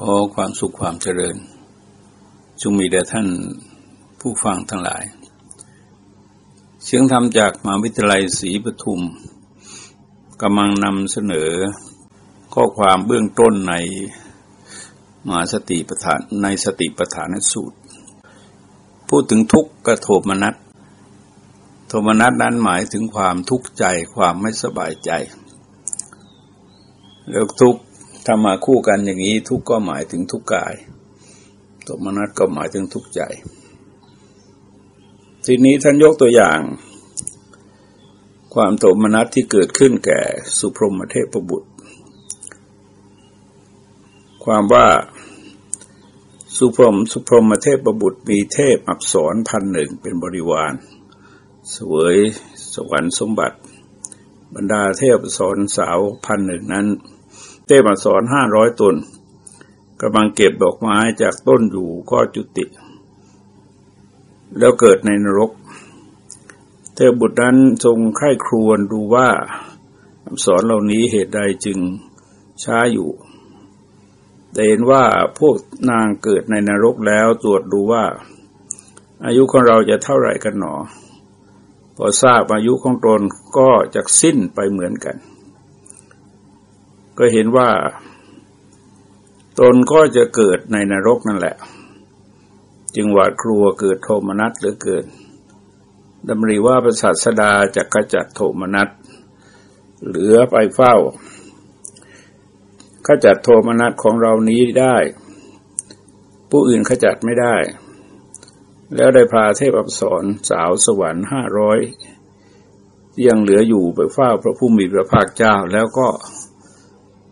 ขอความสุขความเจริญ จงมีแด่ท่านผู้ฟังทั้งหลาย เสียงธรรมจากมหาวิทยาลัยศรีปทุมกำลังนำเสนอข้อความเบื้องต้นในมหาสติปัฏฐานในสติปัฏฐานสูตร พูดถึงทุกข์กระโทมนัสโทมนัสนั้นหมายถึงความทุกข์ใจความไม่สบายใจแล้วทุกข์ ถ้ามาคู่กันอย่างนี้ทุกก็หมายถึงทุกกายโทมนัสก็หมายถึงทุกใจ ทีนี้ท่านยกตัวอย่าง ความโทมนัสที่เกิดขึ้นแก่สุพรหมเทพบุตร ความว่าสุพรหมสุพรหมเทพบุตรมีเทพอักษรพันหนึ่งเป็นบริวาร สวยสวรรค์สมบัติ บรรดาเทพอักษรสาวพันหนึ่งนั้น เทพอักษรห้าร้อยตนกำลังเก็บดอกไม้จากต้นอยู่ก็จุติ แล้วเกิดในนรก เทพบุตรนั้นทรงไข้ครวญดูว่าคำสอนเหล่านี้เหตุใดจึงช้าอยู่แต่เห็นว่าพวกนางเกิดในนรกแล้วตรวจดูว่า อายุของเราจะเท่าไหร่กันหนอ พอทราบอายุของตนก็จะสิ้นไปเหมือนกัน ก็เห็นว่า ตนก็จะเกิดในนรกนั่นแหละ จึงหวาดกลัวเกิดโทมนัสหรือเกิดดำริว่าพระศาทสดาจะกระจัดโทมนัสเหลือไปเฝ้าขจัดโทมนัสของเรานี้ได้ ผู้อื่นขจัดไม่ได้ แล้วได้พาเทพอัปสรสาวสวรรค์ห้าร้อยยังเหลืออยู่ไปเฝ้าพระผู้มีพระภาคเจ้าแล้วก็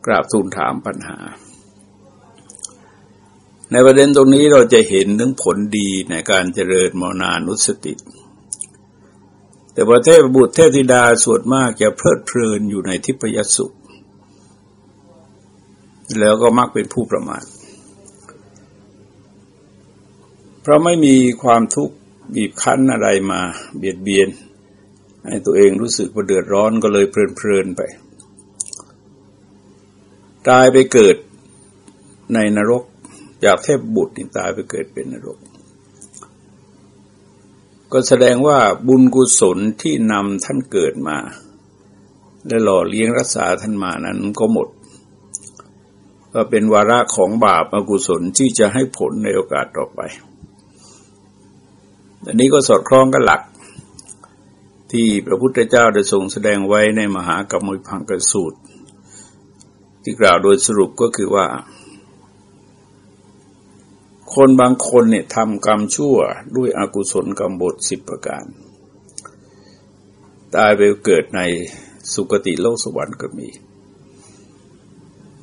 กราบทูลถามปัญหา ในประเด็นตรงนี้เราจะเห็นถึงผลดีในการเจริญมรณานุสติ แต่ประเทศบุตรเทพธิดาส่วนมากจะเพลิดเพลินอยู่ในทิพยสุข แล้วก็มักเป็นผู้ประมาทเพราะไม่มีความทุกข์บีบคั้นอะไรมาเบียดเบียน ให้ตัวเองรู้สึกว่าเดือดร้อนก็เลยเพลินๆไป ตายไปเกิดในนรกจากเทพบุตรนี่ตายไปเกิดเป็นนรก ก็แสดงว่าบุญกุศลที่นำท่านเกิดมา และหล่อเลี้ยงรักษาท่านมานั้นก็หมด ก็เป็นวาระของบาปอกุศลที่จะให้ผลในโอกาสต่อไป อันนี้ก็สอดคล้องกับหลัก ที่พระพุทธเจ้าได้ทรงแสดงไว้ในมหากรรมพังกสูตร ที่กล่าวโดยสรุปก็คือว่า คนบางคนเนี่ยทำกรรมชั่วด้วยอกุศลกรรมบทสิบประการ ตายไปเกิดในสุคติโลกสวรรค์ก็มี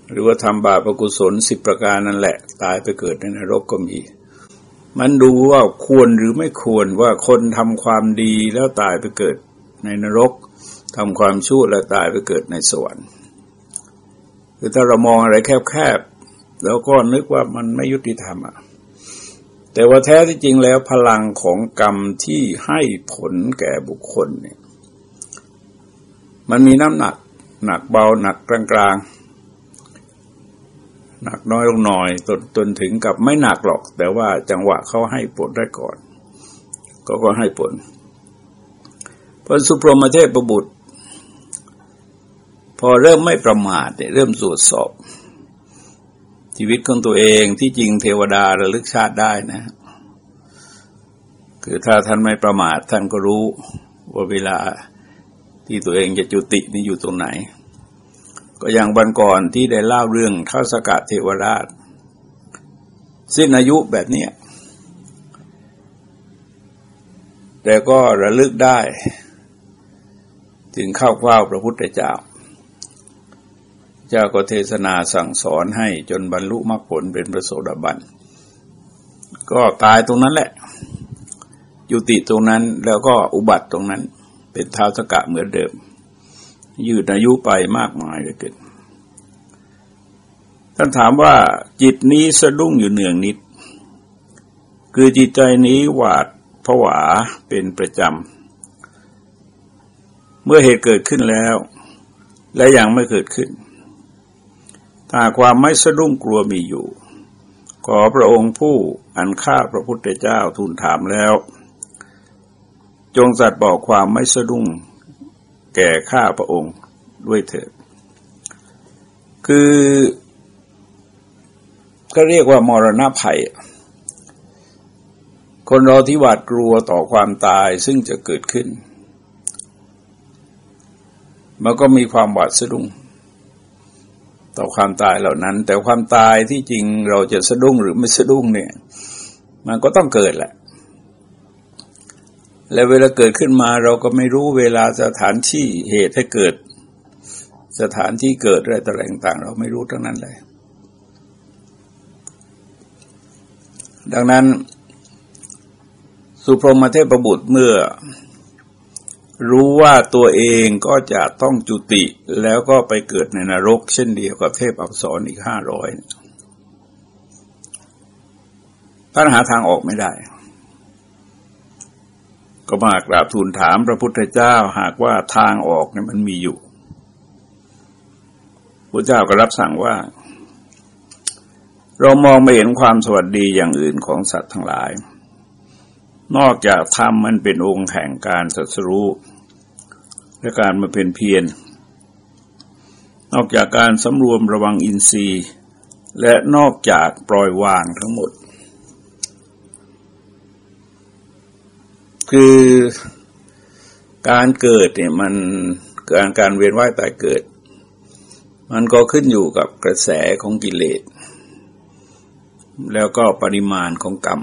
หรือว่าทำบาปอกุศลสิบประการนั่นแหละ ตายไปเกิดในนรกก็มี มันดูว่าควรหรือไม่ควรว่าคนทำความดีแล้วตายไปเกิดในนรกทำความชั่วแล้วตายไปเกิดในสวรรค์ คือถ้าเรามองอะไรแคบๆแล้วก็นึกว่ามันไม่ยุติธรรมอะแต่ว่าแท้ที่จริงแล้วพลังของกรรมที่ให้ผลแก่บุคคลเนี่ย มันมีน้ำหนัก หนักเบาหนักกลางกลางหนักน้อยลงหน่อยจนจนถึงกับไม่หนักหรอก แต่ว่าจังหวะเขาให้ผลได้ก่อน ก็ก็ให้ผลพระสุพรหมเทพประบุตร พอเริ่มไม่ประมาทเริ่มตรวจสอบ ชีวิตของตัวเองที่จริงเทวดาระลึกชาติได้นะ คือถ้าท่านไม่ประมาทท่านก็รู้ว่าเวลาที่ตัวเองจะจุตินี่อยู่ตรงไหน ก็อย่างบันก่อนที่ได้เล่าเรื่องข้าสกัดเทวราช สิ้นอายุแบบนี้แต่ก็ระลึกได้ถึงเข้าเฝ้าพระพุทธเจ้า เจ้าก็เทศนาสั่งสอนให้จนบรรลุมรรคผลเป็นพระโสดาบัน ก็ตายตรงนั้นแหละ ยุติตรงนั้นแล้วก็อุบัติตรงนั้น เป็นเท้าสกะเหมือนเดิม ยืดอายุไปมากมายเลยเกินท่านถามว่าจิตนี้สะดุ้งอยู่เนืองนิด คือจิตใจนี้หวาดผวาเป็นประจำ เมื่อเหตุเกิดขึ้นแล้ว และยังไม่เกิดขึ้น ถ้าความไม่สะดุ้งกลัวมีอยู่ ขอพระองค์ผู้อันข้าพระพุทธเจ้าทูลถามแล้ว จงสัตว์บอกความไม่สะดุ้งแก่ข้าพระองค์ด้วยเถิด คือก็เรียกว่ามรณะภัย คนเราที่หวาดกลัวต่อความตายซึ่งจะเกิดขึ้น มันก็มีความหวาดสะดุ้ง ต่อความตายเหล่านั้น แต่ความตายที่จริงเราจะสะดุ้งหรือไม่สะดุ้งเนี่ย มันก็ต้องเกิดแหละ และเวลาเกิดขึ้นมาเราก็ไม่รู้เวลาสถานที่เหตุให้เกิด สถานที่เกิดอะไรต่างๆ เราไม่รู้ทั้งนั้นเลย ดังนั้น สุพรหมเทพบุตรเมื่อ รู้ว่าตัวเองก็จะต้องจุติแล้วก็ไปเกิดในนรก เช่นเดียวกับเทพอักษรอีกห้าร้อยท่านหาทางออกไม่ได้ ก็มากราบทูลถามพระพุทธเจ้าหากว่าทางออกเนี่ยมันมีอยู่พระเจ้าก็รับสั่งว่า เรามองไม่เห็นความสวัสดีอย่างอื่นของสัตว์ทั้งหลาย นอกจากธรรมมันเป็นองค์แห่งการสัสรู้และการมาเป็นเพียร นอกจากการสำรวมระวังอินทรีย์ และนอกจากปล่อยวางทั้งหมด คือการเกิดเนี่ยมันการการเวียนว่ายตายเกิด มันก็ขึ้นอยู่กับกระแสของกิเลส แล้วก็ปริมาณของกรรม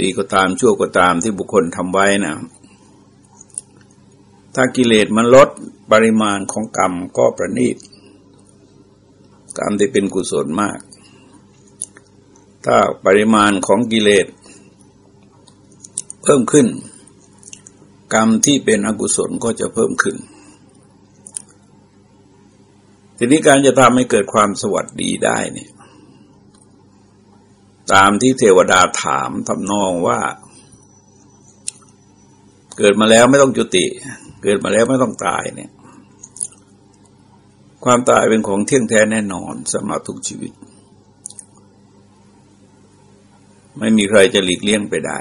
ดีก็ตามชั่วก็ตามที่บุคคลทำไว้นะถ้ากิเลสมันลดปริมาณของกรรมก็ประณีตกรรมที่เป็นกุศลมาก ถ้าปริมาณของกิเลสเพิ่มขึ้น กรรมที่เป็นอกุศลก็จะเพิ่มขึ้น ทีนี้การจะทำให้เกิดความสวัสดีได้เนี่ย ตามที่เทวดาถามทำนองว่า เกิดมาแล้วไม่ต้องจุติ เกิดมาแล้วไม่ต้องตายเนี่ย ความตายเป็นของเที่ยงแท้แน่นอนสำหรับทุกชีวิต ไม่มีใครจะหลีกเลี่ยงไปได้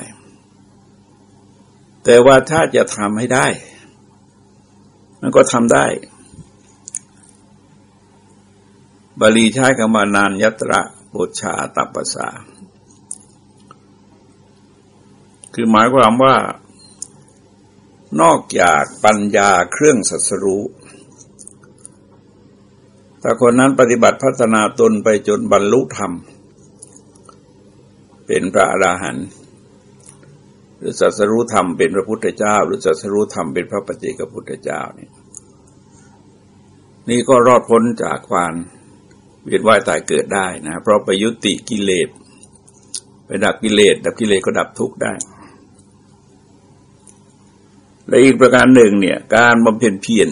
แต่ว่าถ้าจะทำให้ได้ มันก็ทำได้บาลีใช้คำว่านานยัตระโบชาตัปปสา คือหมายความว่านอกจากปัญญาเครื่องสัสรู้ถ้าคนนั้นปฏิบัติพัฒนาตนไปจนบรรลุธรรม เป็นพระอราหันต์หรือสัสรู้ธรรมเป็นพระพุทธเจ้า หรือสัสรู้ธรรมเป็นพระปฏิกพุทธเจ้านี่นี่ก็รอดพ้นจากความเวียนว่ายตายเกิดได้นะ เพราะไปยุติกิเลสไปดับกิเลสดับกิเลสก็ดับทุกข์ได้ และอีกประการหนึ่งเนี่ย การบำเพ็ญเพียร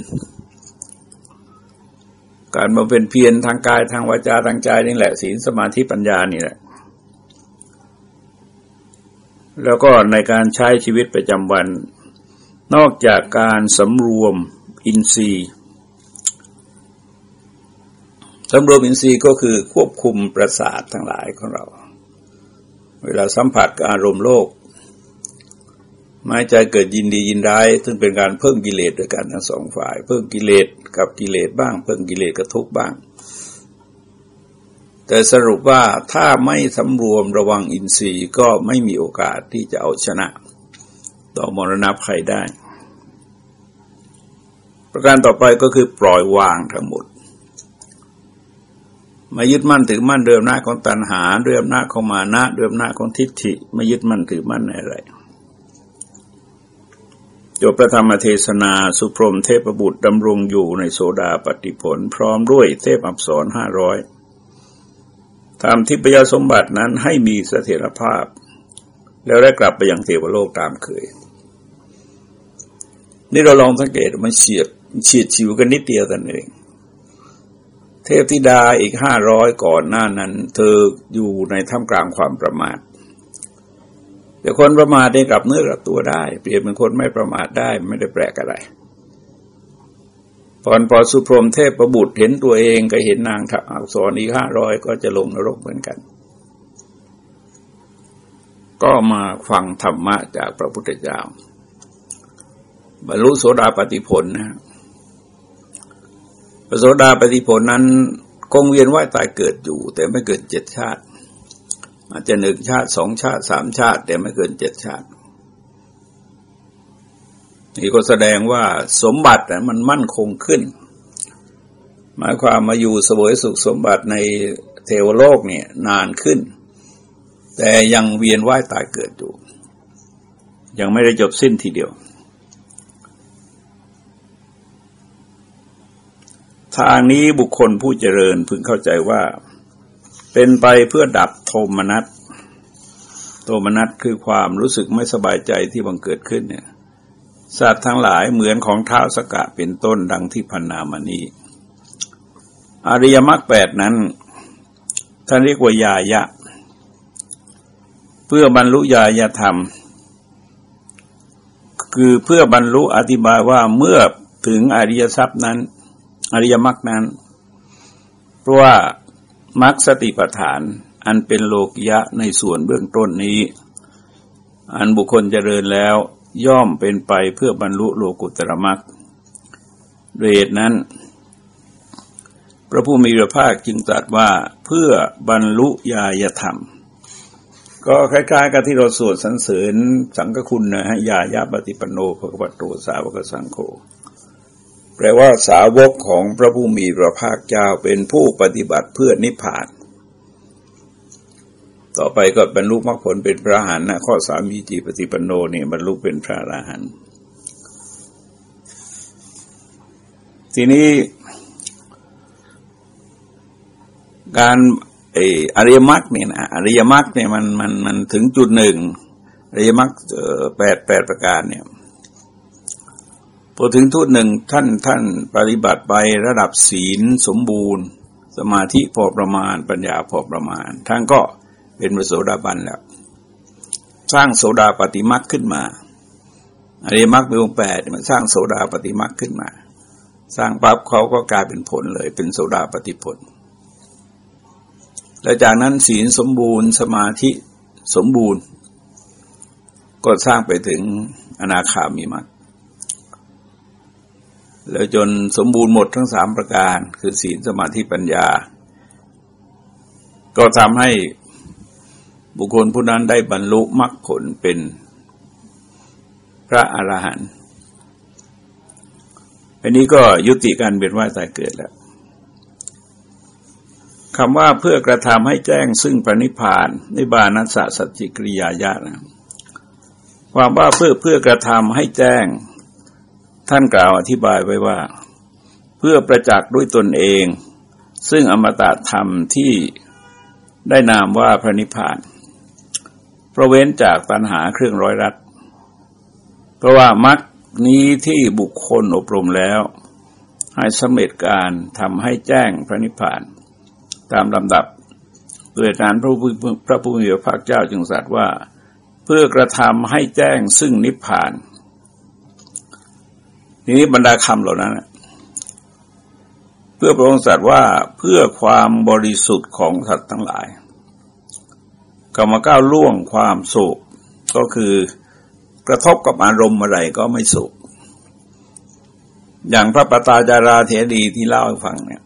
การบำเพ็ญเพียรทางกายทางวาจาทางใจนี่แหละศีลสมาธิปัญญานี่แหละ แล้วก็ในการใช้ชีวิตประจำวัน นอกจากการสำรวมอินทรีย์สำรวมอินทรีย์ก็คือควบคุมประสาททั้งหลายของเรา เวลาสัมผัสกับอารมณ์โลก ไม่ใจเกิดยินดียินร้าย ซึ่งเป็นการเพิ่มกิเลสด้วยกันทั้งสองฝ่าย เพิ่มกิเลสกับกิเลสบ้าง เพิ่มกิเลสกับทุกบ้าง แต่สรุปว่าถ้าไม่สำรวมระวังอินทรีย์ก็ไม่มีโอกาสที่จะเอาชนะ ต่อมรณะภัยได้ ประการต่อไปก็คือปล่อยวางทั้งหมดมายึดมั่นถือมั่นเรื่อหน้าของตัณหาเรื่อหน้าของมานะเรื่อหน้าของทิฏฐิไม่ยึดมั่นถือมั่นในอะไร จบพระธรรมเทศนาสุพรมเทพบุตรดำรงอยู่ในโสดาปฏิผล พร้อมด้วยเทพอับสรห้าร้อยทำทิพยสมบัตินั้นให้มีเสถียรภาพ แล้วได้กลับไปยังเทวโลกตามเคย นี่เราลองสังเกตมันเฉียดเฉียดชิวกันนิดเดียวแต่เอง เทพธิดาอีกห้าร้อยก่อนหน้านั้น เธออยู่ในท่ามกลางความประมาท แต่คนประมาทได้กลับเนื้อกลับตัวได้ เปลี่ยนเป็นคนไม่ประมาทได้ไม่ได้แปลกอะไรพอนพอสุพรมเทพประบุตรเห็นตัวเองก็เห็นนางทักอักษรอีห้าร้อยก็จะลงนรกเหมือนกัน ก็มาฟังธรรมะจากพระพุทธเจ้าบรรลุโสดาปฏิผลนะพระโสดาปฏิผลนั้นคงเวียนว่ายตายเกิดอยู่ แต่ไม่เกินเจ็ดชาติ อาจจะหนึ่งชาติสองชาติสามชาติ แต่ไม่เกินเจ็ดชาติ นี่ก็แสดงว่าสมบัติมันมั่นคงขึ้น หมายความมาอยู่สวยสุขสมบัติในเทวโลกเนี่ยนานขึ้น แต่ยังเวียนว่ายตายเกิดอยู่ ยังไม่ได้จบสิ้นทีเดียว ทางนี้บุคคลผู้เจริญพึงเข้าใจว่า เป็นไปเพื่อดับโทมนัสโทมนัสคือความรู้สึกไม่สบายใจที่บังเกิดขึ้นเนี่ยสัตว์ทั้งหลายเหมือนของเท้าสกะเป็นต้นดังที่พันนามานีอริยมรรคแปดนั้นท่านเรียกว่ายายะ เพื่อบรรลุยายธรรม คือเพื่อบรรลุอธิบายว่าเมื่อถึงอริยทรัพย์นั้น อริยมรรคนั้น เพราะว่า มรรคสติปัฏฐาน อันเป็นโลกยะในส่วนเบื้องต้นนี้ อันบุคคลเจริญแล้วย่อมเป็นไปเพื่อบรรลุโลกุตรมักเรศนั้น พระผู้มีพระภาคจึงตรัสว่าเพื่อบรรลุญาญธรรม ก็คล้ายๆกับที่เราสวดสรรเสริญสังฆคุณนะฮะญาญาปฏิปโนภควโตสาวกสังโฆ แปลว่าสาวกของพระผู้มีพระภาคเจ้าเป็นผู้ปฏิบัติเพื่อนิพพาน ต่อไปก็บรรลุมรรคผลเป็นพระหันนะข้อสามีจีปฏิปโนเนี่ยบรรลุเป็นพระอรหันต์ทีนี้การอริยมรรคเนี่ยนะอริยมรรคเนี่ยมันมันมันถึงจุดหนึ่งอริยมรรคแปดแปดประการเนี่ย พอถึงทุดหนึ่งท่านท่านปฏิบัติไประดับศีลสมบูรณ์ สมาธิพอประมาณปัญญาพอประมาณ ท่านก็เป็นพระโสดาบันแล้ว สร้างโสดาปฏิมักขึ้นมาอริมักมีองแปดมันสร้างโสดาปฏิมักขึ้นมา สร้างปั๊บเขาก็กลายเป็นผลเลย เป็นโสดาปฏิผลแล้วจากนั้นศีลสมบูรณ์สมาธิสมบูรณ์ ก็สร้างไปถึงอนาคามีมรัก แล้วจนสมบูรณ์หมดทั้งสามประการ คือศีลสมาธิปัญญา ก็ทำให้บุคคลผู้นั้นได้บรรลุมรรคผลเป็นพระอรหันต์อันนี้ก็ยุติการเบียนว่ายตายเกิดแล้วคำว่าเพื่อกระทำให้แจ้งซึ่งพระนิพพานในบานัสสสัจจิกริยายะนะความว่าเพื่อเพื่อกระทำให้แจ้ง ท่านกล่าวอธิบายไว้ว่า เพื่อประจักษ์ด้วยตนเอง ซึ่งอมตะธรรมที่ได้นามว่าพระนิพพานเพราะเว้นจากปัญหาเครื่องร้อยรัดเพราะว่ามรรคนี้ที่บุคคลอบรมแล้ว ให้สำเร็จการทำให้แจ้งพระนิพพาน ตามลำดับโดยนั้นพระพระผู้มีพระภาคเจ้าจึงสัตว์ว่า เพื่อกระทำให้แจ้งซึ่งนิพพานีนี้บรรดาคำเหล่านั้นเพื่อพระองค์สัตว์ว่าเพื่อความบริสุทธิ์ของสัตว์ทั้งหลายก็มาก้าวล่วงความสุขก็คือกระทบกับอารมณ์อะไรก็ไม่สุข อย่างพระปตาจาราเถรีที่เล่าให้ฟังเนี่ย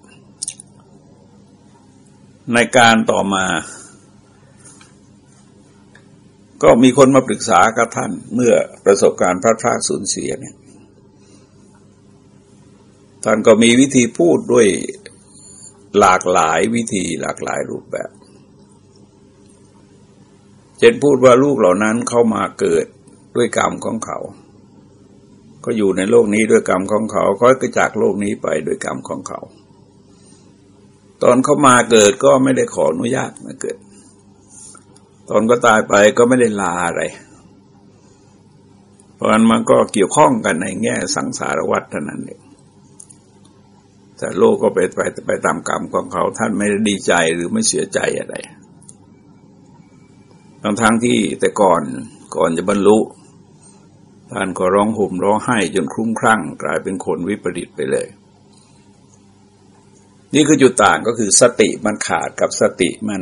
ในการต่อมา ก็มีคนมาปรึกษากับท่านเมื่อประสบการณ์พระพรากสูญเสียเนี่ย ท่านก็มีวิธีพูดด้วยหลากหลายวิธีหลากหลายรูปแบบ เช่นพูดว่าลูกเหล่านั้นเข้ามาเกิดด้วยกรรมของเขา ก็อยู่ในโลกนี้ด้วยกรรมของเขาก็กระจากโลกนี้ไปด้วยกรรมของเขา ตอนเขามาเกิดก็ไม่ได้ขออนุญาตมาเกิด ตอนก็ตายไปก็ไม่ได้ลาอะไร เพราะนั้นมันก็เกี่ยวข้องกันในแง่สังสารวัฏเท่านั้นเอง แต่โลกก็ไปไปไปตามกรรมของเขา ท่านไม่ได้ดีใจหรือไม่เสียใจอะไรทั้งทั้งที่แต่ก่อนก่อนจะบรรลุท่านก็ร้องห่มร้องไห้จนคลุ้มคลั่ง กลายเป็นคนวิปริตไปเลย นี่คือจุดต่างก็คือสติมันขาดกับสติมัน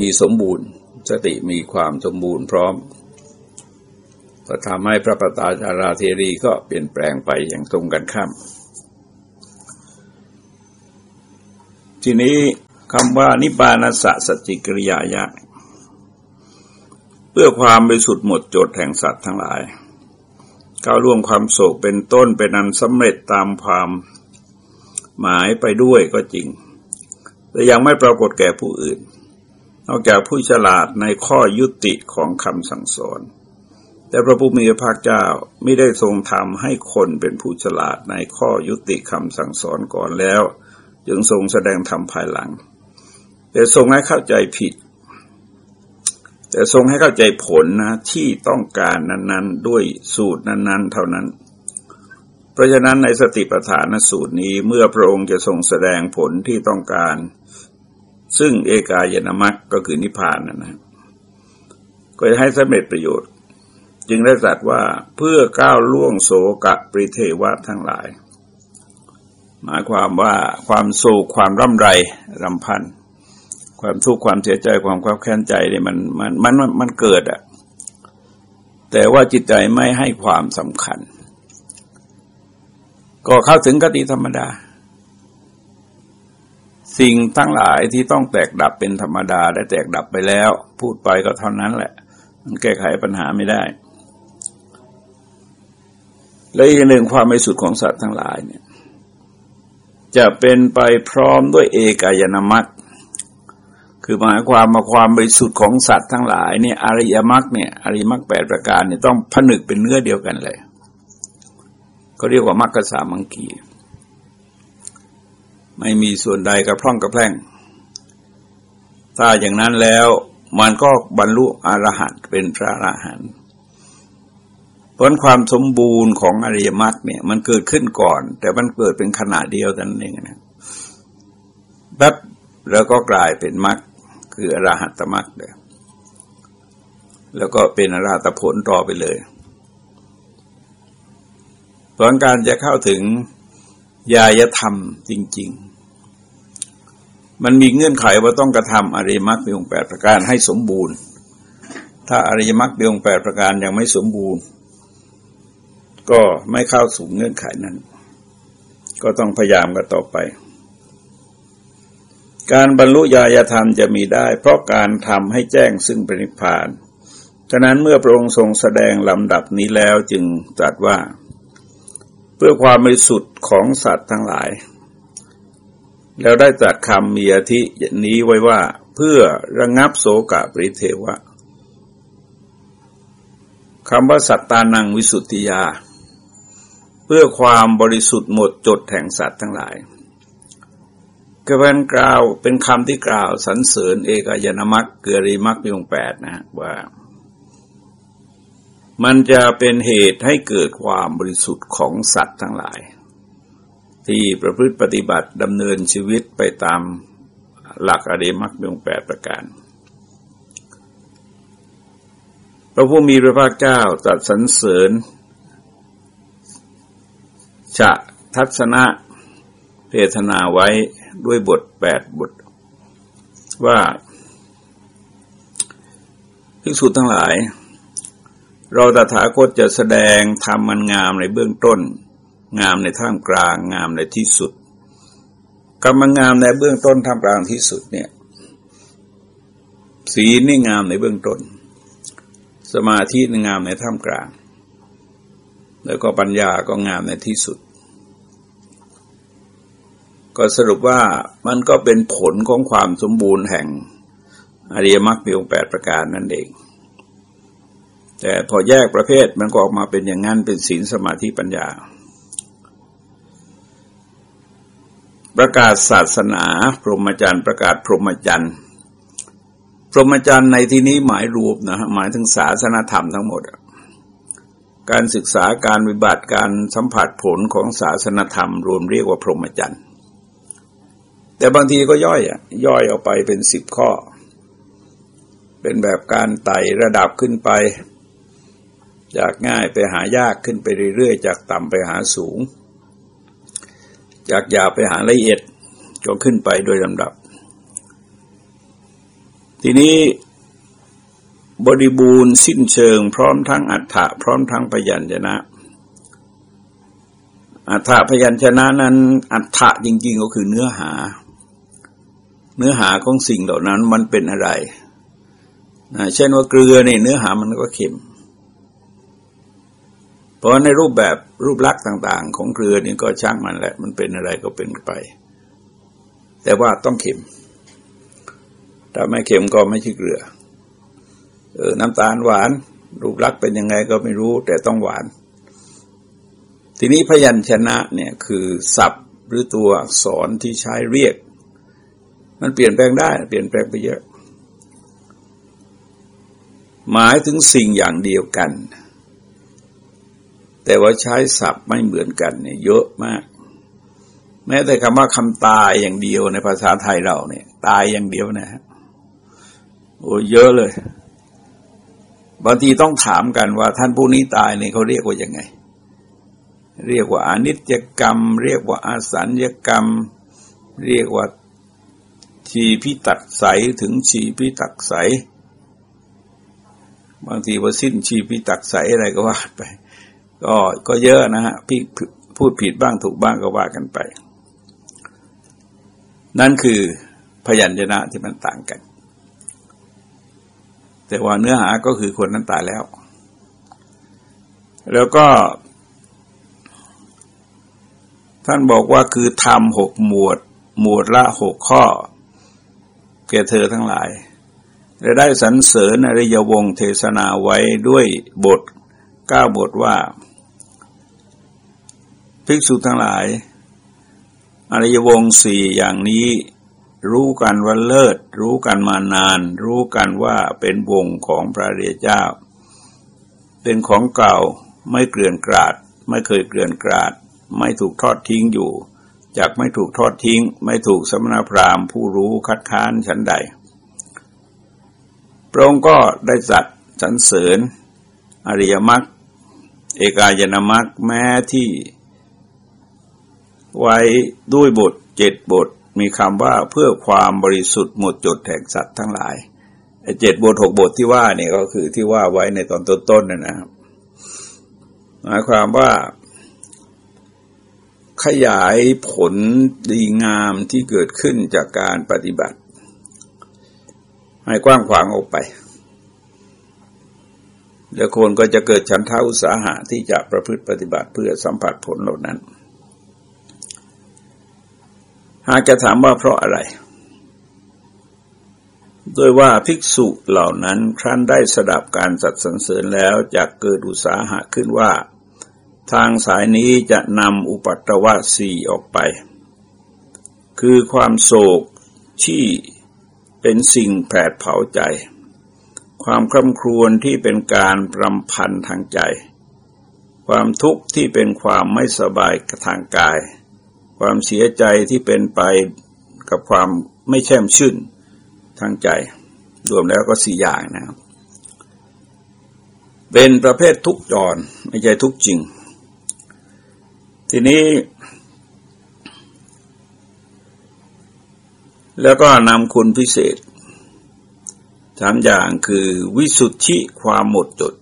มีสมบูรณ์ สติมีความสมบูรณ์พร้อมก็ทำให้พระปตาจาราเทรีก็เปลี่ยนแปลงไปอย่างตรงกันข้าม ทีนี้คำว่านิบานัสสจิกริยายะ เพื่อความบริสุทธิ์หมดจดแห่งสัตว์ทั้งหลาย ก้าวล่วงความโศกเป็นต้นเป็นอันสำเร็จตามความหมายไปด้วยก็จริง แต่ยังไม่ปรากฏแก่ผู้อื่น นอกจากผู้ฉลาดในข้อยุติของคำสั่งสอนแต่พระผู้มีพระภาคเจ้าไม่ได้ทรงทำให้คนเป็นผู้ฉลาดในข้อยุติคำสั่งสอนก่อนแล้ว จึงทรงแสดงธรรมภายหลัง แต่ทรงให้เข้าใจผิด แต่ทรงให้เข้าใจผลนะที่ต้องการนั้น ๆ ด้วยสูตรนั้น ๆ เท่านั้น เพราะฉะนั้นในสติปัฏฐานสูตรนี้เมื่อพระองค์จะทรงแสดงผลที่ต้องการ ซึ่งเอกายนามัคก็คือนิพพานนะนะก็จะให้สำเร็จประโยชน์ จึงได้ตรัสว่าเพื่อก้าวล่วงโศกะปริเทวะทั้งหลาย หมายความว่าความโศกความร่ำไรรำพัน ความทุกข์ความเสียใจความความแค้นใจเนี่ยมันมันมันมันเกิดอะแต่ว่าจิตใจไม่ให้ความสำคัญ ก็เข้าถึงกติธรรมดา สิ่งทั้งหลายที่ต้องแตกดับเป็นธรรมดาได้แตกดับไปแล้ว พูดไปก็เท่านั้นแหละ มันแก้ไขปัญหาไม่ได้และอีกหนึ่งความไม่สุดของสัตว์ทั้งหลายเนี่ย จะเป็นไปพร้อมด้วยเอกายนามัตคือหมายความมาความบริสุทธิ์ของสัตว์ทั้งหลายเนี่ยอริยมรรคเนี่ยอริยมรรคแปดประการเนี่ยต้องผนึกเป็นเนื้อเดียวกันเลยก็เรียกว่ามรรคสามังคีไม่มีส่วนใดกระพร่องกระแพร่ง ถ้าอย่างนั้นแล้วมันก็บรรลุอรหัตเป็นพระอรหันต์ ผลความสมบูรณ์ของอริยมรรคเนี่ยมันเกิดขึ้นก่อน แต่มันเกิดเป็นขณะเดียวแต่นั้นเองนะแบบแล้วก็กลายเป็นมรรคคืออรหัตมรรคเลยแล้วก็เป็นอรหัตผลต่อไปเลยตอนการจะเข้าถึงยายธรรมจริง ๆ มันมีเงื่อนไขว่าต้องกระทำอริยมรรคมีองค์แปดประการให้สมบูรณ์ ถ้าอริยมรรคมีองค์แปดประการยังไม่สมบูรณ์ ก็ไม่เข้าสู่เงื่อนไขนั้น ก็ต้องพยายามกันต่อไป การบรรลุญาณธรรมจะมีได้ เพราะการทำให้แจ้งซึ่งปรินิพานฉะนั้นเมื่อพระองค์ทรงแสดงลำดับนี้แล้วจึงตรัสว่า เพื่อความบริสุทธิ์ของสัตว์ทั้งหลาย แล้วได้จัดคำมีอธินี้ไว้ว่า เพื่อระงงับโสกะปริเทวะคำว่าสัตตานังวิสุทธิยา เพื่อความบริสุทธิ์หมดจดแห่งสัตว์ทั้งหลายก็เป็นกล่าวเป็นคำที่กล่าวสรรเสริญเอกายนมัคเกอรีมัคมีองแปดนะว่า มันจะเป็นเหตุให้เกิดความบริสุทธิ์ของสัตว์ทั้งหลาย ที่ประพฤติปฏิบัติดำเนินชีวิตไปตามหลักอริมักมีองแปดประการพระผู้มีพระภาคเจ้าตรัสสรรเสริญ ฉะทัศนะเทศนาไว้ด้วยบทแปดบท ว่าภิกษุทั้งหลาย เราตถาคตจะแสดงธรรมมันงามในเบื้องต้น งามในท่ามกลางงามในที่สุดกรรมงามในเบื้องต้นท่ามกลางที่สุดเนี่ยสีนี่งามในเบื้องต้น สมาธินี่งามในท่ามกลาง แล้วก็ปัญญาก็งามในที่สุด ก็สรุปว่ามันก็เป็นผลของความสมบูรณ์แห่งอริยมรรคมีองค์แปดประการนั่นเอง แต่พอแยกประเภทมันก็ออกมาเป็นอย่างนั้นเป็นศีลสมาธิปัญญา ประกาศศาสนา พรหมจรรย์ประกาศพรหมจรรย์พรหมจรรย์ในที่นี้หมายรวมนะหมายถึงศาสนธรรมทั้งหมด การศึกษาการวิบัติการสัมผัสผลของศาสนธรรม รวมเรียกว่าพรหมจรรย์ แต่บางทีก็ย่อยอะ ย่อยออกไปเป็นสิบข้อ เป็นแบบการไต่ระดับขึ้นไป จากง่ายไปหายากขึ้นไปเรื่อยๆ จากต่ำไปหาสูง จากหยาบไปหาละเอียดก็ขึ้นไปโดยลำดับ ทีนี้บริบูรณ์สิ้นเชิง พร้อมทั้งอัฏฐะพร้อมทั้งพยัญชนะอัฏฐะพยัญชนะนั้นอัฏฐะจริง ๆ ก็คือเนื้อหา เนื้อหาของสิ่งเหล่านั้นมันเป็นอะไรนะเช่นว่าเกลือเนี่ยเนื้อหามันก็เค็ม เพราะในรูปแบบรูปลักษณ์ต่าง ๆ ของเกลือนี่ก็ช่างมันแหละ มันเป็นอะไรก็เป็นไป แต่ว่าต้องเค็ม ถ้าไม่เค็มก็ไม่ใช่เกลือ เออ น้ำตาลหวาน รูปลักษณ์เป็นยังไงก็ไม่รู้ แต่ต้องหวาน ทีนี้พยัญชนะเนี่ยคือศัพท์หรือตัวอักษรที่ใช้เรียก มันเปลี่ยนแปลงได้ เปลี่ยนแปลงไปเยอะ หมายถึงสิ่งอย่างเดียวกัน แต่ว่าใช้ศัพท์ไม่เหมือนกันเนี่ยเยอะมาก แม้แต่คำว่าคำตายอย่างเดียวในภาษาไทยเราเนี่ย ตายอย่างเดียวนะฮะโอ้เยอะเลย บางทีต้องถามกันว่า ท่านผู้นี้ตายเนี่ยเขาเรียกว่ายังไง เรียกว่าอนิจจกรรม เรียกว่าอาสัญญกรรม เรียกว่า ชีพิตักใสถึงชีพิตักใส บางทีว่าสิ้นชีพิตักใสอะไรก็ว่าไป ก็ก็เยอะนะฮะพี่พูดผิดบ้างถูกบ้างก็ว่ากันไป นั่นคือพยัญชนะที่มันต่างกัน แต่ว่าเนื้อหาก็คือคนนั้นตายแล้ว แล้วก็ ท่านบอกว่าคือทำหกหมวด หมวดละหกข้อ แก่เธอทั้งหลายและได้สรรเสริญอริยวงเทศนาไว้ด้วยบทเก้าบทว่า ภิกษุทั้งหลาย อริยวงสี่อย่างนี้ รู้กันว่าเลิศ รู้กันมานาน รู้กันว่าเป็นวงของพระเรียเจ้า เป็นของเก่าไม่เกลื่อนกราด ไม่เคยเกลื่อนกราด ไม่ถูกทอดทิ้งอยู่ จากไม่ถูกทอดทิ้ง ไม่ถูกสมณพราหมณ์ผู้รู้คัดค้านฉันใด พระองค์ก็ได้จัดสรรเสริญ อริยมรรคเอกายนามัคแม้ที่ไว้ด้วยบทเจ็ดบทมีคำว่าเพื่อความบริสุทธิ์หมดจดแห่งสัตว์ทั้งหลายเจ็ดบทหกบทที่ว่าเนี่ยก็คือที่ว่าไว้ในตอนต้นๆนะครับหมายความว่า ขยายผลดีงามที่เกิดขึ้นจากการปฏิบัติ ให้กว้างขวางออกไป แล้วคนก็จะเกิดฉันทาอุตสาหะที่จะประพฤติปฏิบัติเพื่อสัมผัสผลเหล่านั้น หากจะถามว่าเพราะอะไรโดยว่าภิกษุเหล่านั้นครั้นได้สดับการสัตสรรเสริญแล้วจะเกิดอุตสาหะขึ้นว่า ทางสายนี้จะนำอุปัตตวสีออกไป คือความโศกที่เป็นสิ่งแผดเผาใจ ความคร่ำครวญที่เป็นการปรำพันทางใจ ความทุกข์ที่เป็นความไม่สบายทางกาย ความเสียใจที่เป็นไปกับความไม่แช่มชื่นทางใจ รวมแล้วก็สี่อย่างนะครับ เป็นประเภททุกจร ไม่ใช่ทุกจริง ทีนี้ แล้วก็นำคุณพิเศษสามอย่างคือวิสุทธิความหมดจด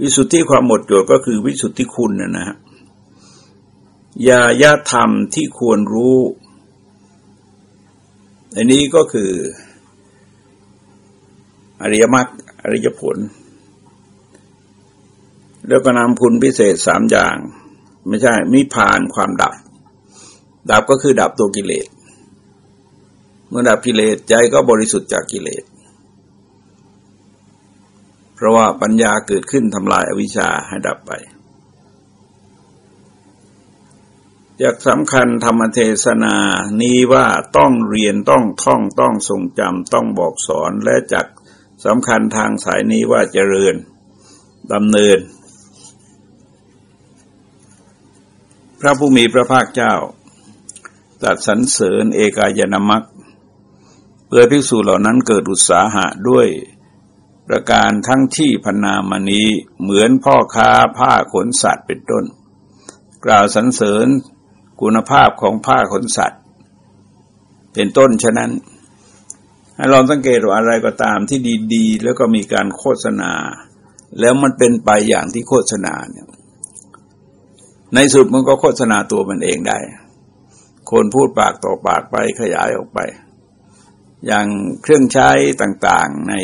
วิสุทธิความหมดจดก็คือวิสุทธิคุณนะฮะยายธรรมที่ควรรู้อันนี้ก็คือ อริยมรรคอริยผล แล้วก็นำคุณพิเศษสามอย่าง ไม่ใช่มิผ่านความดับ ดับก็คือดับตัวกิเลส เมื่อดับกิเลสใจก็บริสุทธิ์จากกิเลส เพราะว่าปัญญาเกิดขึ้นทำลายอวิชชาให้ดับไปจากสำคัญธรรมเทศนานี้ว่าต้องเรียนต้องท่องต้องทรงจำต้องบอกสอนและจากสำคัญทางสายนี้ว่าเจริญดำเนิน พระผู้มีพระภาคเจ้าตัดสรรเสริญเอกายนามัคเพื่อภิกษุเหล่านั้นเกิดอุตสาหะด้วยประการทั้งที่พนามานีเหมือนพ่อค้าผ้าขนสัตว์เป็นต้น กล่าวสรรเสริญคุณภาพของผ้าขนสัตว์ เป็นต้นฉะนั้นให้ลองสังเกตว่าอะไรก็ตามที่ดี ๆ แล้วก็มีการโฆษณา แล้วมันเป็นไปอย่างที่โฆษณาเนี่ย ในสุดมันก็โฆษณาตัวมันเองได้ คนพูดปากต่อปากไปขยายออกไป อย่างเครื่องใช้ต่างๆใน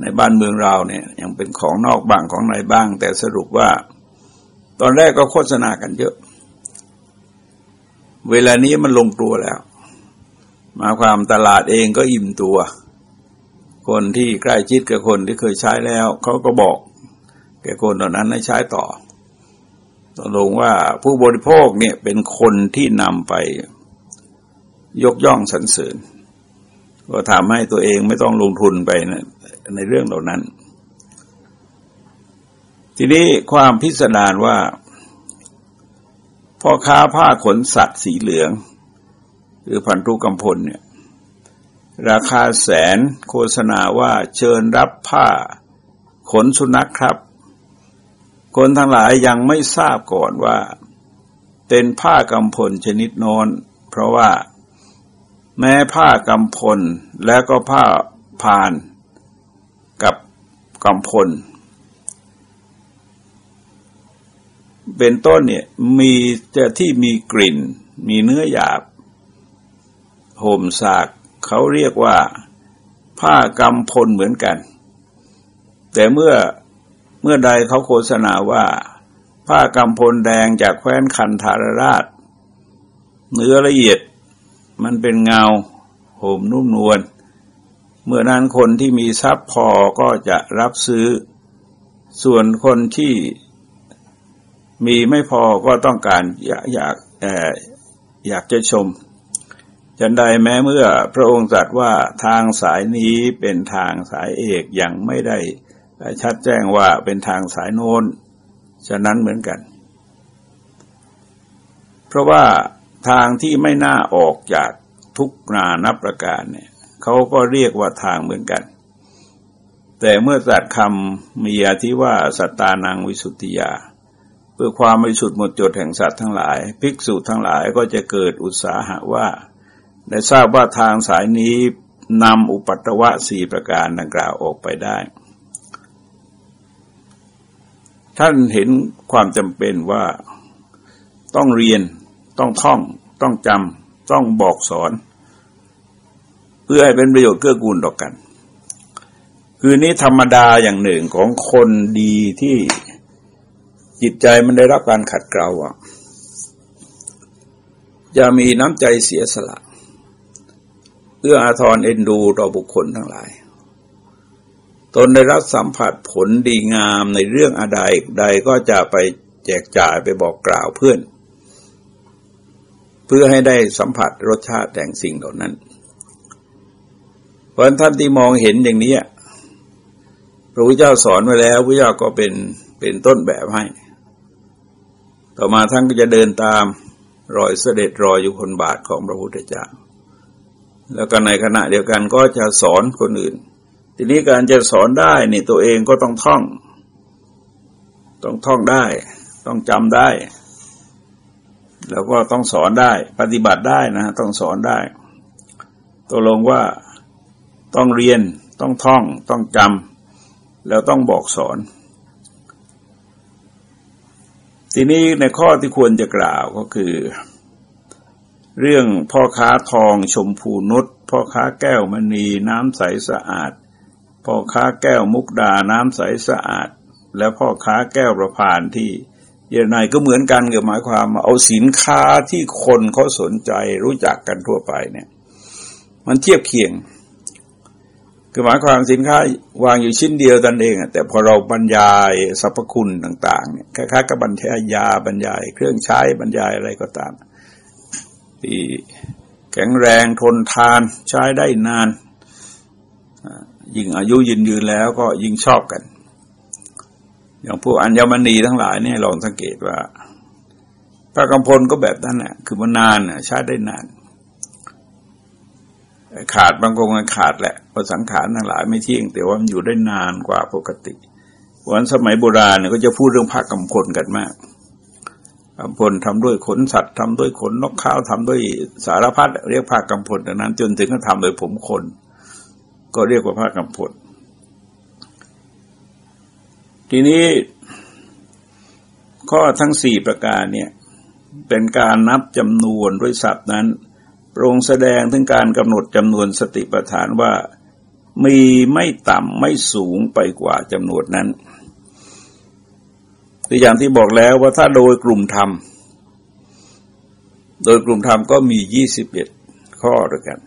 ในบ้านเมืองเราเนี่ยยังเป็นของนอกบ้างของในบ้าง แต่สรุปว่า ตอนแรกก็โฆษณากันเยอะ เวลานี้มันลงตัวแล้ว มาความตลาดเองก็อิ่มตัว คนที่ใกล้ชิดกับคนที่เคยใช้แล้ว เขาก็บอกแก่คนเหล่านั้นให้ใช้ต่อ ตกลงว่าผู้บริโภคเนี่ยเป็นคนที่นำไปยกย่องสรรเสริญก็ทำให้ตัวเองไม่ต้องลงทุนไปนะในเรื่องเหล่านั้น ทีนี้ความพิสดารว่าพ่อค้าผ้าขนสัตว์สีเหลือง หรือพันธุกำพลเนี่ย ราคาแสนโฆษณาว่าเชิญรับผ้าขนสุนัขครับ คนทั้งหลายยังไม่ทราบก่อนว่า เป็นผ้ากำพลชนิดนอน เพราะว่าแม้ผ้ากำพลแล้วก็ผ้าพานกับกำพล เป็นต้นเนี่ยมีจะที่มีกลิ่น มีเนื้อหยาบห่มสากเขาเรียกว่าผ้ากำพลเหมือนกัน แต่เมื่อ เมื่อใดเขาโฆษณาว่าผ้ากำพลแดงจากแคว้นคันธารราช เนื้อละเอียดมันเป็นเงาห่มนุ่มนวลเมื่อนั้นคนที่มีทรัพย์พอก็จะรับซื้อ ส่วนคนที่มีไม่พอก็ต้องการอยากอยากอยากจะชมฉันใดแม้เมื่อพระองค์ตรัสว่าทางสายนี้เป็นทางสายเอกยังไม่ได้ ชัดแจ้งว่าเป็นทางสายโน้น ฉะนั้นเหมือนกัน เพราะว่าทางที่ไม่น่าออกจากทุกนานับประการเนี่ยเขาก็เรียกว่าทางเหมือนกัน แต่เมื่อตัดคำมีอธิว่าสัตตานังวิสุทธิยา เพื่อความบริสุทธิ์หมดจดแห่งสัตว์ทั้งหลาย ภิกษุทั้งหลายก็จะเกิดอุตสาหะว่า ได้ทราบว่าทางสายนี้นำอุปัตวะสี่ประการดังกล่าวออกไปได้ ท่านเห็นความจำเป็นว่าต้องเรียนต้องท่อง ต้องจำต้องบอกสอน เพื่อให้เป็นประโยชน์เกื้อกูลต่อกัน คือนี้ธรรมดาอย่างหนึ่งของคนดีที่จิตใจมันได้รับการขัดเกลาอะจะมีน้ำใจเสียสละ เอื้ออาทรเอ็นดูต่อบุคคลทั้งหลาย ตนได้รับสัมผัสผลดีงามในเรื่องอะไรใดก็จะไปแจกจ่ายไปบอกกล่าวเพื่อน เพื่อให้ได้สัมผัสรสชาติแต่งสิ่งเหล่านั้น เพราะท่านที่มองเห็นอย่างนี้พระพุทธเจ้าสอนไว้แล้วพระเจ้าก็เป็นเป็นต้นแบบให้ ต่อมาท่านก็จะเดินตามรอยเสด็จรอยอยู่คนบาทของพระพุทธเจ้า แล้วก็ในขณะเดียวกันก็จะสอนคนอื่น ทีนี้การจะสอนได้นี่ตัวเองก็ต้องท่อง ต้องท่องได้ ต้องจำได้ แล้วก็ต้องสอนได้ ปฏิบัติได้นะต้องสอนได้ตกลงว่าต้องเรียนต้องท่อง ต้องจำแล้วต้องบอกสอน ทีนี้ในข้อที่ควรจะกล่าวก็คือ เรื่องพ่อค้าทองชมพูนุชพ่อค้าแก้วมณีน้ำใสสะอาด พ่อค้าแก้วมุกดาน้ำใสสะอาด แล้วพ่อค้าแก้วประพานที่เยนายก็เหมือนกันกับหมายความเอาสินค้าที่คนเขาสนใจรู้จักกันทั่วไปเนี่ย มันเทียบเคียง คือหมายความสินค้าวางอยู่ชิ้นเดียวตันเองแต่พอเราบรรยายสรรพคุณต่างๆเนี่ยคล้ายๆกับบรรยายยาบรรยาย เครื่องใช้บรรยายอะไรก็ตามที่แข็งแรงทนทานใช้ได้นาน ยิ่งอายุยืนยืนแล้วก็ยิ่งชอบกัน อย่างพวกอัญมณีทั้งหลายเนี่ยลองสังเกตว่าพระกำพลก็แบบนั้นแหละคือมันนานใช้ได้นาน ขาดบางคนขาดแหละเพราะสังขารทั้งหลายไม่เที่ยงแต่ว่ามันอยู่ได้นานกว่าปกติวันสมัยโบราณเนี่ยก็จะพูดเรื่องพระกำพลกันมากกำพลทำด้วยขนสัตว์ทำด้วยขนนกข้าวทำด้วยสารพัดเรียกผ้ากำพลดังนั้น จนถึงก็ทำโดยผมคน ก็เรียกว่าผ้ากำพล ทีนี้ข้อทั้งสี่ประการเนี่ยเป็นการนับจำนวนด้วยศัพท์นั้นโปรงแสดงถึงการกำหนดจำนวนสติปัฏฐานว่ามีไม่ต่ำไม่สูงไปกว่าจำนวนนั้นคืออย่างที่บอกแล้วว่าถ้าโดยกลุ่มธรรม โดยกลุ่มธรรมก็มียี่สิบเอ็ดข้อด้วยกัน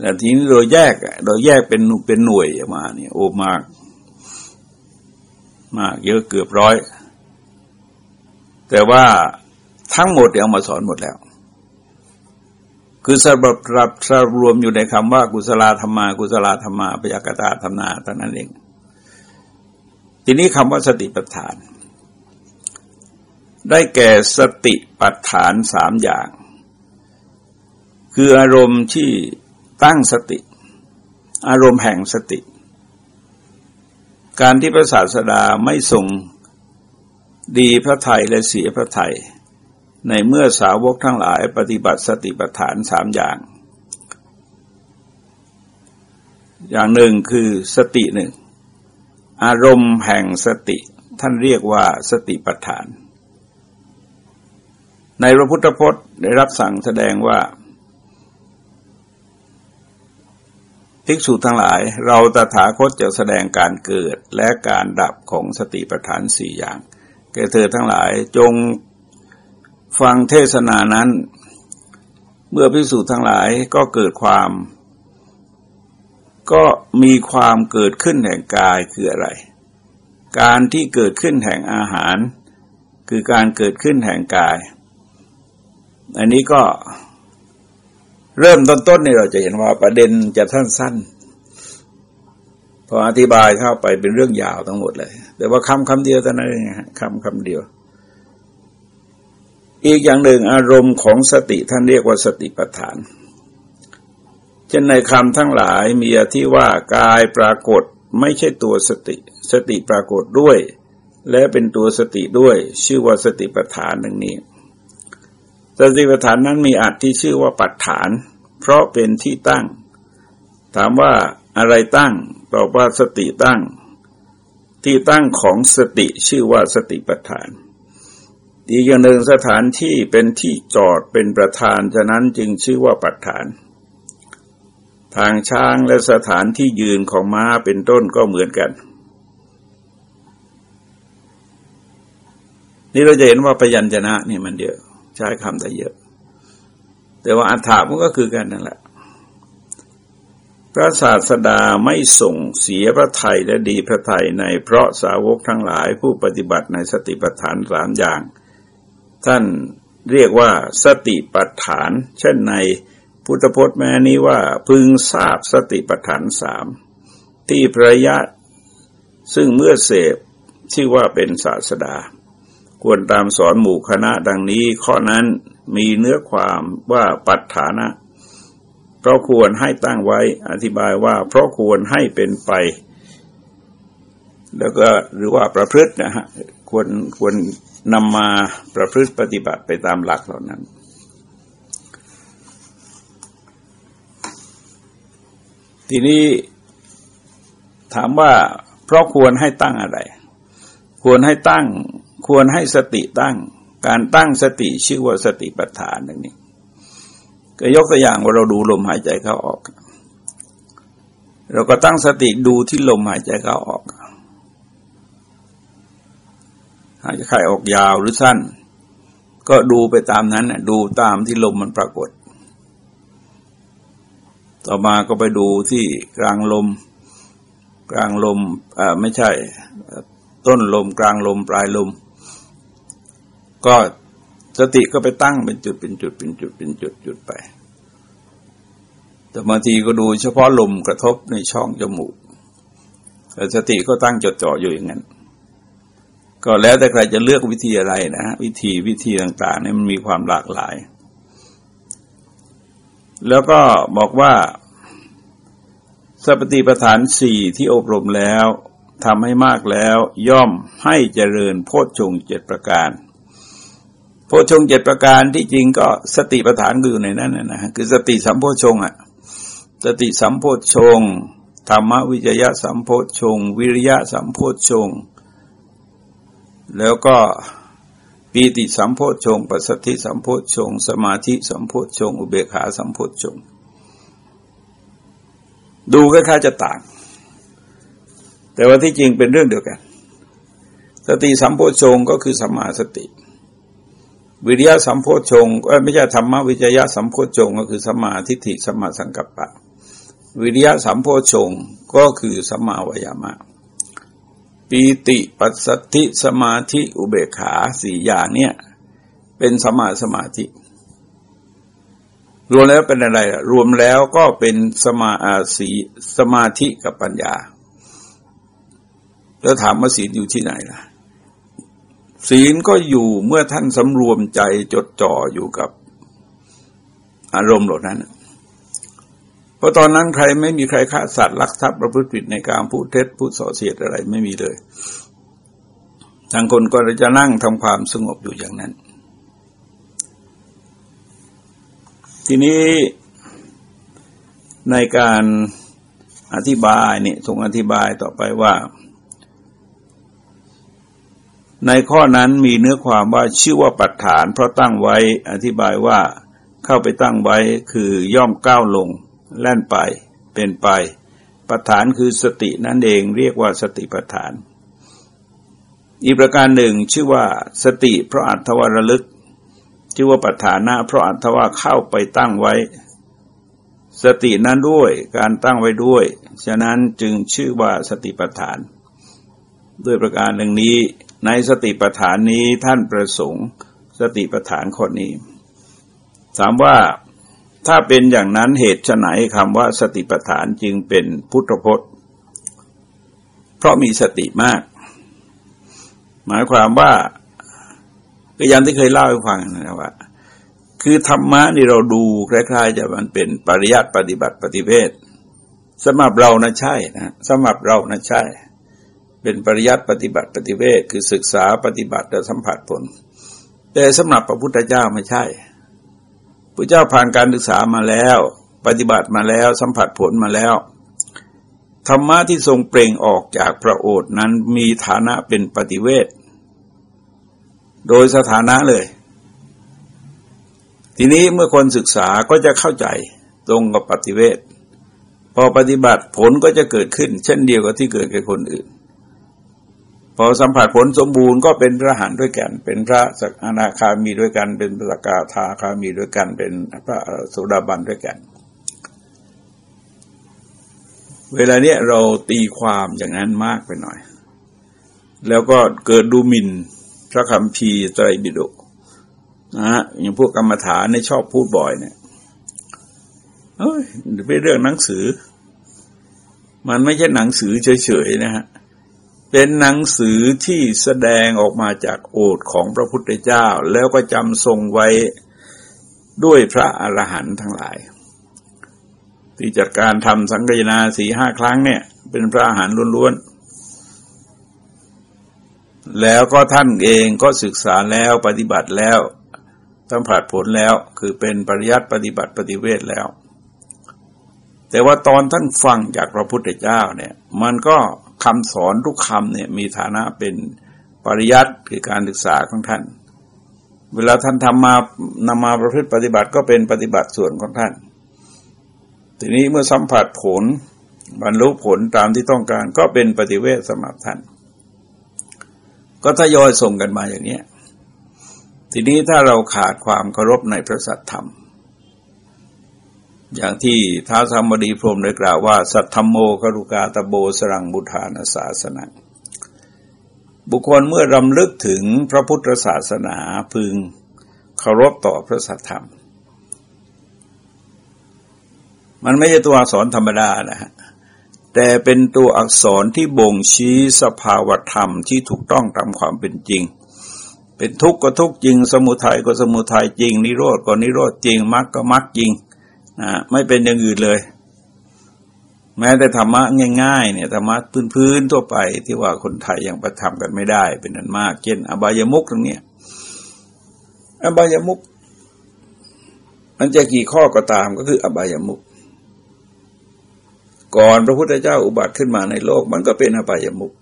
แต่ทีนี้โดยแยกโดยแยกเป็นเป็นหน่วยมาเนี่ยโอ้มาก มากเยอะเกือบร้อย แต่ว่าทั้งหมดเอามาสอนหมดแล้ว คือสรุปรับสรวมอยู่ในคำว่า กุศลธรรมา กุศลธรรมาปยากตาธรรมนาเท่านั้นเอง ทีนี้คำว่าสติปัฏฐาน ได้แก่สติปัฏฐานสามอย่าง คืออารมณ์ที่ ตั้งสติ อารมณ์แห่งสติ การที่พระศาสดาไม่ทรงดีพระไทยและเสียพระไทย ในเมื่อสาวกทั้งหลายปฏิบัติสติปัฏฐานสามอย่าง อย่างหนึ่งคือสติหนึ่ง อารมณ์แห่งสติท่านเรียกว่าสติปัฏฐาน ในพระพุทธพจน์ได้รับสั่งแสดงว่า ภิกษุทั้งหลายเราตถาคตจะแสดงการเกิดและการดับของสติปัฏฐานสี่อย่าง แก่เธอทั้งหลายจงฟังเทศนานั้น เมื่อภิกษุทั้งหลายก็เกิดความ ก็มีความเกิดขึ้นแห่งกายคืออะไร การที่เกิดขึ้นแห่งอาหาร คือการเกิดขึ้นแห่งกาย อันนี้ก็ เริ่มต้นๆนี่เราจะเห็นว่าประเด็นจะท่านสั้นพออธิบายเข้าไปเป็นเรื่องยาวทั้งหมดเลย แต่ว่าคำคำเดียวเท่านั้นเองคำคำเดียว อีกอย่างหนึ่งอารมณ์ของสติท่านเรียกว่าสติปัฏฐาน เช่นในคำทั้งหลายมีที่ว่ากายปรากฏไม่ใช่ตัวสติ สติปรากฏด้วย และเป็นตัวสติด้วย ชื่อว่าสติปัฏฐานหนึ่งนี้ สติปัฏฐานนั้นมีอัดที่ชื่อว่าปัฏฐาน เพราะเป็นที่ตั้ง ถามว่าอะไรตั้งตอบว่าสติตั้ง ที่ตั้งของสติชื่อว่าสติปัฏฐาน อีกอย่างหนึ่งสถานที่เป็นที่จอดเป็นประธานฉะนั้นจึงชื่อว่าปัฏฐาน ทางช้างและสถานที่ยืนของม้าเป็นต้นก็เหมือนกันนี่เราจะเห็นว่าพยัญชนะนี่มันเยอะ ใช้คำแต่เยอะ แต่ว่าอัฏฐามันก็คือกันนั่นแหละ พระศาสดาไม่ส่งเสียพระไทยและดีพระไทยในเพราะสาวกทั้งหลายผู้ปฏิบัติในสติปัฏฐานสามอย่าง ท่านเรียกว่าสติปัฏฐาน เช่นในพุทธพจน์แม้นี้ว่าพึงทราบสติปัฏฐานสามที่พระยะซึ่งเมื่อเสพชื่อว่าเป็นศาสดา ควรตามสอนหมู่คณะดังนี้ข้อนั้นมีเนื้อความว่าปัฏฐานะ เพราะควรให้ตั้งไว้อธิบายว่า เพราะควรให้เป็นไป แล้วก็หรือว่าประพฤตินะฮะควรควรนำมาประพฤติปฏิบัติไปตามหลักเหล่านั้น ทีนี้ถามว่า เพราะควรให้ตั้งอะไร ควรให้ตั้ง ควรให้สติตั้ง การตั้งสติชื่อว่าสติปัฏฐานอย่างนี้ก็ยกตัวอย่างว่าเราดูลมหายใจเข้าออก เราก็ตั้งสติดูที่ลมหายใจเข้าออกหายใจเข้าออกยาวหรือสั้น ก็ดูไปตามนั้นดูตามที่ลมมันปรากฏ ต่อมาก็ไปดูที่กลางลม กลางลมอ่าไม่ใช่ต้นลมกลางลมปลายลม ก็สติก็ไปตั้งเป็นจุดเป็นจุดเป็นจุดเป็นจุดจุดไป แต่บางทีก็ดูเฉพาะลมกระทบในช่องจมูกแต่สติก็ตั้งจดจ่ออยู่อย่างนั้น ก็แล้วแต่ใครจะเลือกวิธีอะไรนะวิธีวิธีต่างๆนี่มันมีความหลากหลาย แล้วก็บอกว่าสัพติปฐานสี่ที่อบรมแล้วทำให้มากแล้วย่อมให้เจริญโพชฌงเจ็ดประการ พชงเจ็ดประการที่จริงก็สติปัฏฐานก็อยู่ในนั้นนะฮะคือสติสัมโพชงอะสติสัมโพชงธรรมวิจยะสัมโพชง วิริยะสัมโพชง แล้วก็ปีติสัมโพชง ปัสสติสัมโพชง สมาธิสัมโพชง อุเบกขาสัมโพชง ดูคล้ายๆจะต่าง แต่ว่าที่จริงเป็นเรื่องเดียวกัน สติสัมโพชงก็คือสัมมาสติ วิริยะสัมโพชงก็ไม่ใช่ธรรมวิจยะสัมโพชงก็คือสมาทิฏฐิสัมมาสังกัปปะ วิริยะสัมโพชงก็คือสมาวยามะปีติปัสสติสมาธิอุเบกขาสี่อย่างเนี่ยเป็นสมาสมาธิ รวมแล้วเป็นอะไร รวมแล้วก็เป็นสมาอาสีสมาธิกับปัญญา แล้วถามว่าศีลอยู่ที่ไหนล่ะ ศีลก็อยู่เมื่อท่านสำรวมใจจดจ่ออยู่กับอารมณ์เหล่านั้น เพราะตอนนั้นใครไม่มีใครฆ่าสัตว์ลักทรัพย์ประพฤติผิดในการพูดเท็จพูดส่อเสียดอะไรไม่มีเลยทางคนก็จะนั่งทำความสงบอยู่อย่างนั้น ทีนี้ในการอธิบายเนี่ยทรงอธิบายต่อไปว่า ในข้อนั้นมีเนื้อความว่าชื่อว่าปัจฐาน เพราะตั้งไว้อธิบายว่าเข้าไปตั้งไว้คือย่อมก้าวลง แล่นไป เป็นไปปัฏฐานคือสตินั่นเองเรียกว่าสติปัฏฐาน อีกประการหนึ่งชื่อว่าสติเพราะอัตวารลึก ชื่อว่าปัฏฐานะ เพราะอัตว่าเข้าไปตั้งไว้ สตินั้นด้วยการตั้งไว้ด้วย ฉะนั้นจึงชื่อว่าสติปัฏฐาน ด้วยประการหนึ่งนี้ ในสติปัฏฐานนี้ท่านประสงค์ สติปัฏฐานคนนี้ถามว่าถ้าเป็นอย่างนั้นเหตุไหนคำว่าสติปัฏฐานจึงเป็นพุทธพจน์ เพราะมีสติมาก หมายความว่าก็ยันที่เคยเล่าให้ฟังนะว่า คือธรรมะนี่เราดูคล้ายๆจะมันเป็นปริยัติปฏิบัติปฏิเภทสำหรับเรานะใช่นะสำหรับเรานะใช่ เป็นปริยัติปฏิบัติปฏิเภทคือศึกษาปฏิบัติและสัมผัสผล แต่สำหรับพระพุทธเจ้าไม่ใช่พระเจ้าผ่านการศึกษามาแล้ว ปฏิบัติมาแล้วสัมผัสผลมาแล้วธรรมะที่ทรงเปล่งออกจากพระโอษนั้นมีฐานะเป็นปฏิเวทโดยสถานะเลยทีนี้เมื่อคนศึกษาก็จะเข้าใจตรงกับปฏิเวทพอปฏิบัติผลก็จะเกิดขึ้น เช่นเดียวกับที่เกิดกับคนอื่น พอสัมผัสผลสมบูรณ์ก็เป็นพระหันด้วยกัน เป็นพระสักอนาคามีด้วยกัน เป็นพระสกาธาคามีด้วยกัน เป็นพระโสดาบันด้วยกัน เวลาเนี้ยเราตีความอย่างนั้นมากไปหน่อย แล้วก็เกิดดูหมิ่นพระคำพีไตรปิฎกนะฮะอย่างพวกกรรมฐานในชอบพูดบ่อยเนี่ยเฮ้ยเป็นเรื่องหนังสือ มันไม่ใช่หนังสือเฉยๆนะฮะ เป็นหนังสือที่แสดงออกมาจากโอษของพระพุทธเจ้า แล้วก็จำทรงไว้ด้วยพระอรหันต์ทั้งหลาย ที่จัดการทำสังกยนาสี่ห้าครั้งเนี่ย เป็นพระอรหันต์ล้วนๆ แล้วก็ท่านเองก็ศึกษาแล้วปฏิบัติแล้วต้งผลาดผลแล้วคือเป็นปริยัติปฏิบัติปฏิเวทแล้ว แต่ว่าตอนท่านฟังจากพระพุทธเจ้าเนี่ย มันก็ คำสอนทุกคำเนี่ยมีฐานะเป็นปริยัติคือการศึกษาของท่าน เวลาท่านทำมานำมาประพฤติปฏิบัติก็เป็นปฏิบัติส่วนของท่าน ทีนี้เมื่อสัมผัสผลบรรลุผลตามที่ต้องการก็เป็นปฏิเวทสำหรับท่าน ก็ทยอยส่งกันมาอย่างนี้ทีนี้ถ้าเราขาดความเคารพในพระสัทธรรม อย่างที่ท้าธรรมดีพรมได้กล่าวว่า สัทธโมกรุกาตโบสรังบุทานาศาสนาบุคคลเมื่อรำลึกถึงพระพุทธศาสนาพึงเคารพต่อพระสัทธรรม มันไม่ใช่ตัวอักษรธรรมดานะฮะแต่เป็นตัวอักษรที่บ่งชี้สภาวธรรมที่ถูกต้องตามความเป็นจริง เป็นทุกข์ก็ทุกข์จริง สมุทัยก็สมุทัยจริง นิโรธก็นิโรธจริงมรรคก็มรรคจริง นะไม่เป็นอย่างอื่นเลย แม้แต่ธรรมะง่ายๆเนี่ยธรรมะพื้นๆทั่วไป ที่ว่าคนไทยยังประทำกันไม่ได้ เป็นนันมาก เช่น อบายมุกตรงนี้อบายมุกมันจะกี่ข้อก็ตามก็คืออบายมุกก่อนพระพุทธเจ้าอุบัติขึ้นมาในโลก มันก็เป็นอบายมุก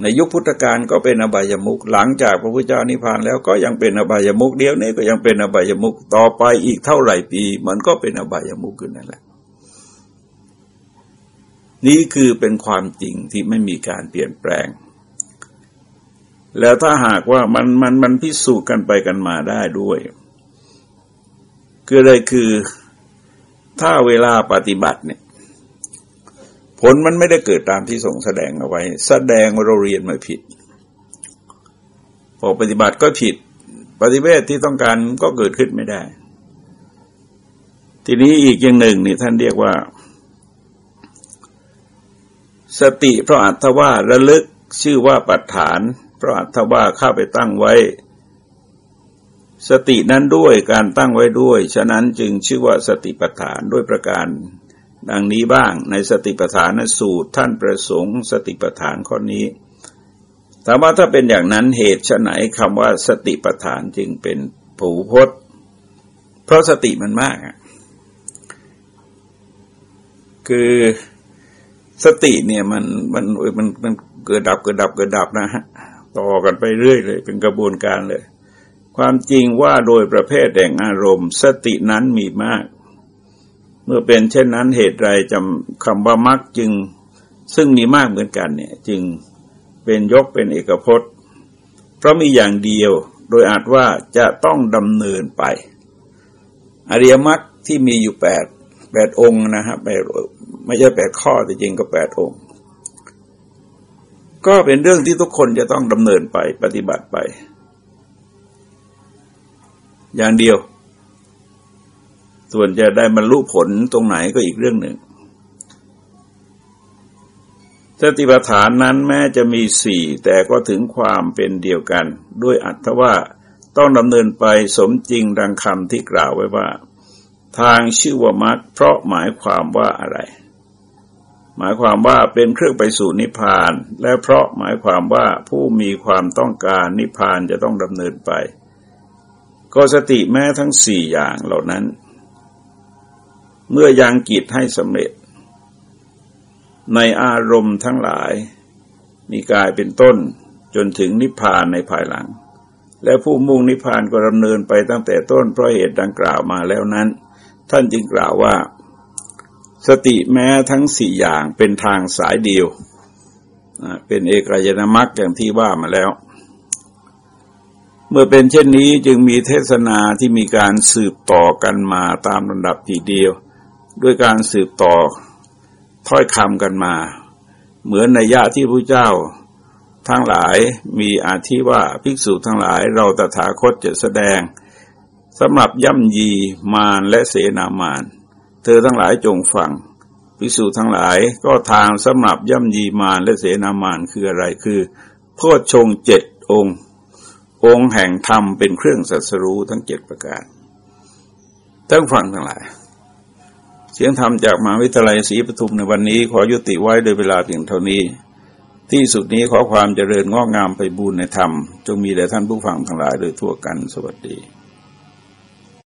ในยุคพุทธกาลก็เป็นอบายมุกหลังจากพระพุทธเจ้านิพพานแล้วก็ยังเป็นอบายมุกเดียวนี้ก็ยังเป็นอบายมุกต่อไปอีกเท่าไหร่ปี มันก็เป็นอบายมุกขึ้นนั่นแหละ นี่คือเป็นความจริงที่ไม่มีการเปลี่ยนแปลง แล้วถ้าหากว่ามันมันมันพิสูจน์กันไปกันมาได้ด้วย คืออะไรคือถ้าเวลาปฏิบัติเนี่ย ผลมันไม่ได้เกิดตามที่ส่งแสดงเอาไว้ แสดงว่าเราเรียนมาผิดพอปฏิบัติก็ผิด ปฏิเวทที่ต้องการก็เกิดขึ้นไม่ได้ ทีนี้อีกอย่างหนึ่งนี่ท่านเรียกว่า สติเพราะอัตว่าระลึกชื่อว่าปัฏฐาน เพราะอัตว่าเข้าไปตั้งไว้ สตินั้นด้วยการตั้งไว้ด้วย ฉะนั้นจึงชื่อว่าสติปัฏฐานด้วยประการ ดังนี้บ้างในสติปัฏฐานสูตรท่านประสงค์ สติปัฏฐานข้อนี้ถามว่าถ้าเป็นอย่างนั้นเหตุไหนคำว่าสติปัฏฐานจึงเป็นผูพจน์ เพราะสติมันมาก คือสติเนี่ยมันมันมันมันเกิดดับเกิดดับเกิดดับนะฮะต่อกันไปเรื่อยเลย เป็นกระบวนการเลย ความจริงว่าโดยประเภทแห่งอารมณ์ สตินั้นมีมาก เมื่อเป็นเช่นนั้นเหตุไรจำคำว่ามักจึงซึ่งมีมากเหมือนกันเนี่ยจึงเป็นยกเป็นเอกพจน์ เพราะมีอย่างเดียวโดยอาจว่าจะต้องดำเนินไป อริยมรรคที่มีอยู่แปดแปดองค์นะฮะแปดไม่ใช่แปดข้อแต่จริงก็แปดองค์ ก็เป็นเรื่องที่ทุกคนจะต้องดำเนินไปปฏิบัติไป อย่างเดียว ส่วนจะได้บรรลุผลตรงไหนก็อีกเรื่องหนึ่งสติปัฏฐานนั้นแม้จะมีสี่แต่ก็ถึงความเป็นเดียวกัน ด้วยอัตว่าต้องดำเนินไปสมจริงดังคำที่กล่าวไว้ว่า ทางชื่อว่ามัดเพราะหมายความว่าอะไร หมายความว่าเป็นเครื่องไปสู่นิพพาน และเพราะหมายความว่าผู้มีความต้องการนิพพานจะต้องดำเนินไป ก็สติแม้ทั้งสี่อย่างเหล่านั้น เมื่อยังกิจให้สำเร็จ ในอารมณ์ทั้งหลาย มีกายเป็นต้นจนถึงนิพพานในภายหลัง และผู้มุ่งนิพพานก็ดำเนินไปตั้งแต่ต้นเพราะเหตุดังกล่าวมาแล้วนั้น ท่านจึงกล่าวว่า สติแม้ทั้งสี่อย่างเป็นทางสายเดียว เป็นเอกายนามักอย่างที่ว่ามาแล้ว เมื่อเป็นเช่นนี้จึงมีเทศนาที่มีการสืบต่อกันมาตามลำดับทีเดียว ด้วยการสืบต่อถ้อยคำกันมา เหมือนในญาที่พระเจ้า ทั้งหลายมีอาทิว่าภิกษุทั้งหลายเราตถาคตจะแสดงสำหรับย่ำยีมารและเสนามาร เธอทั้งหลายจงฟังภิกษุทั้งหลายก็ทางสำหรับย่ำยีมารและเสนามารคืออะไรคือโพชฌงเจ็ดองค์ องค์แห่งธรรมเป็นเครื่องสัสรู้ทั้งเจ็ดประการทั้งฟังทั้งหลาย เสียงธรรมจากมหาวิทยาลัยศรีปทุมในวันนี้ขอยุติไว้โดยเวลาเพียงเท่านี้ ที่สุดนี้ขอความเจริญงอกงามไปบูรณนธรรม จงมีแด่ท่านผู้ฟังทั้งหลายโดยทั่วกันสวัสดี